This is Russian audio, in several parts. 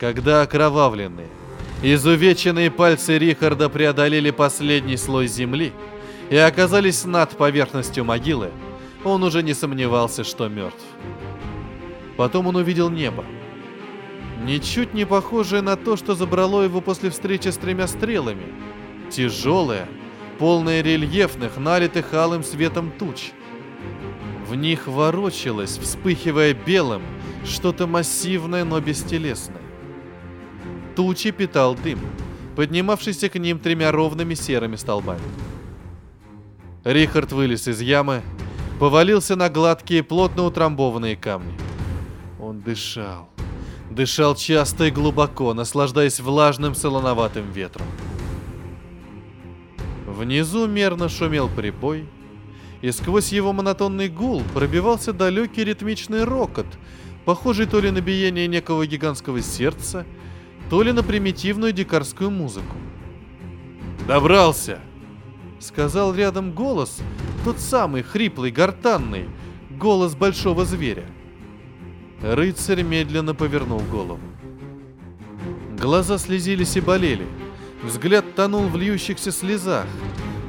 Когда окровавленные, изувеченные пальцы Рихарда преодолели последний слой земли и оказались над поверхностью могилы, он уже не сомневался, что мертв. Потом он увидел небо. Ничуть не похожее на то, что забрало его после встречи с тремя стрелами. Тяжелое, полное рельефных, налитых алым светом туч. В них ворочалось, вспыхивая белым, что-то массивное, но бестелесное. Тучи питал дым, поднимавшийся к ним тремя ровными серыми столбами. Рихард вылез из ямы, повалился на гладкие, плотно утрамбованные камни. Он дышал. Дышал часто и глубоко, наслаждаясь влажным солоноватым ветром. Внизу мерно шумел прибой, и сквозь его монотонный гул пробивался далекий ритмичный рокот, похожий то ли на биение некого гигантского сердца, то ли на примитивную дикарскую музыку. «Добрался!» — сказал рядом голос, тот самый хриплый, гортанный, голос большого зверя. Рыцарь медленно повернул голову. Глаза слезились и болели. Взгляд тонул в льющихся слезах,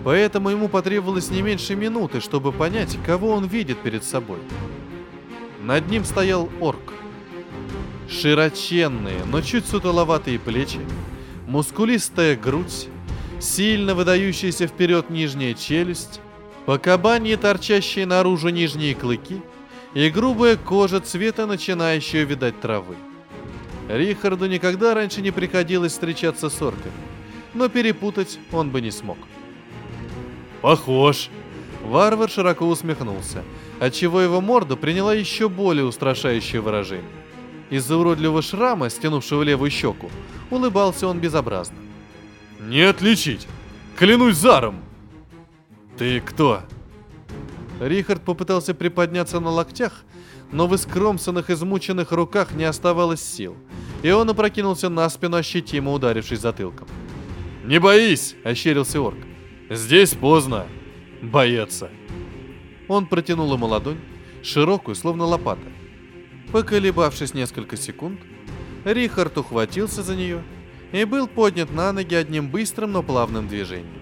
поэтому ему потребовалось не меньше минуты, чтобы понять, кого он видит перед собой. Над ним стоял орк. Широченные, но чуть сутуловатые плечи, мускулистая грудь, сильно выдающаяся вперед нижняя челюсть, по кабанье торчащие наружу нижние клыки и грубая кожа цвета начинающего видать травы. Рихарду никогда раньше не приходилось встречаться с орками, но перепутать он бы не смог. «Похож!» Варвар широко усмехнулся, отчего его морда приняла еще более устрашающее выражение. Из-за уродливого шрама, стянувшего левую щеку, улыбался он безобразно. «Не отличить! Клянусь заром!» «Ты кто?» Рихард попытался приподняться на локтях, но в искромсанных, измученных руках не оставалось сил, и он опрокинулся на спину, ощутимо ударившись затылком. «Не боись!» — ощерился орк. «Здесь поздно. Бояться». Он протянул ему ладонь, широкую, словно лопата. Поколебавшись несколько секунд, Рихард ухватился за нее и был поднят на ноги одним быстрым, но плавным движением.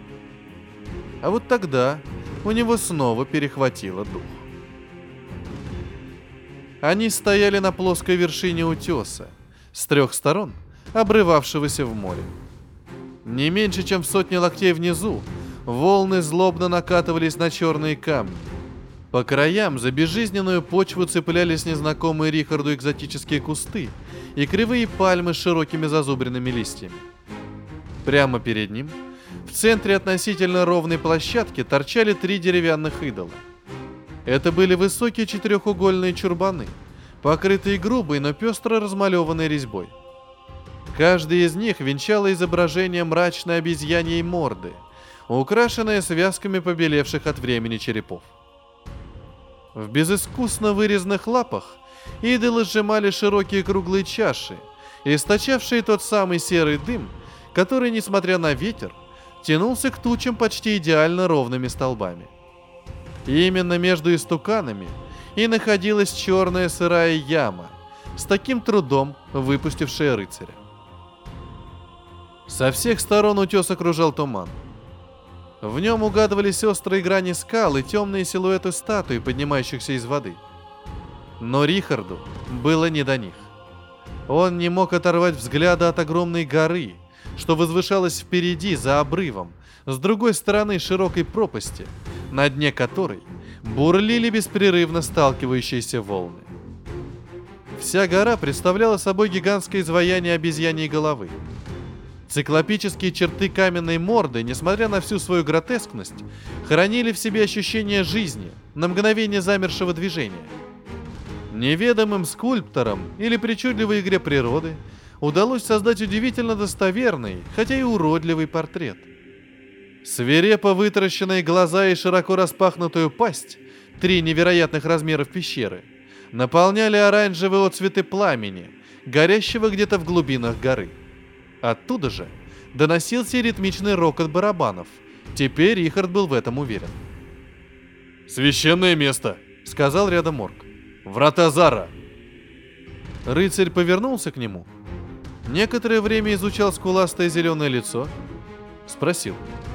А вот тогда у него снова перехватило дух. Они стояли на плоской вершине утеса, с трех сторон, обрывавшегося в море. Не меньше, чем в сотне локтей внизу, волны злобно накатывались на черные камни. По краям за безжизненную почву цеплялись незнакомые Рихарду экзотические кусты и кривые пальмы с широкими зазубренными листьями. Прямо перед ним – в центре относительно ровной площадки торчали три деревянных идола. Это были высокие четырехугольные чурбаны, покрытые грубой, но пестро размалеванной резьбой. Каждый из них венчало изображение мрачной обезьяньей морды, украшенное связками побелевших от времени черепов. В безыскусно вырезанных лапах идолы сжимали широкие круглые чаши, источавшие тот самый серый дым, который, несмотря на ветер, тянулся к тучам почти идеально ровными столбами. И именно между истуканами и находилась черная сырая яма, с таким трудом выпустившая рыцаря. Со всех сторон утес окружал туман. В нем угадывались острые грани скал и темные силуэты статуй, поднимающихся из воды. Но Рихарду было не до них. Он не мог оторвать взгляда от огромной горы, что возвышалось впереди за обрывом, с другой стороны широкой пропасти, на дне которой бурлили беспрерывно сталкивающиеся волны. Вся гора представляла собой гигантское изваяние обезьяньей головы. Циклопические черты каменной морды, несмотря на всю свою гротескность, хранили в себе ощущение жизни, на мгновение замершего движения. Неведомым скульпторам или причудливой игре природы – удалось создать удивительно достоверный, хотя и уродливый портрет. Свирепо вытаращенные глаза и широко распахнутую пасть, три невероятных размеров пещеры, наполняли оранжевые отцветы пламени, горящего где-то в глубинах горы. Оттуда же доносился ритмичный рокот барабанов. Теперь Рихард был в этом уверен. «Священное место!» — сказал рядом Орк. «Врата Зара!» Рыцарь повернулся к нему — Некоторое время изучал скуластое зеленое лицо. Спросил. —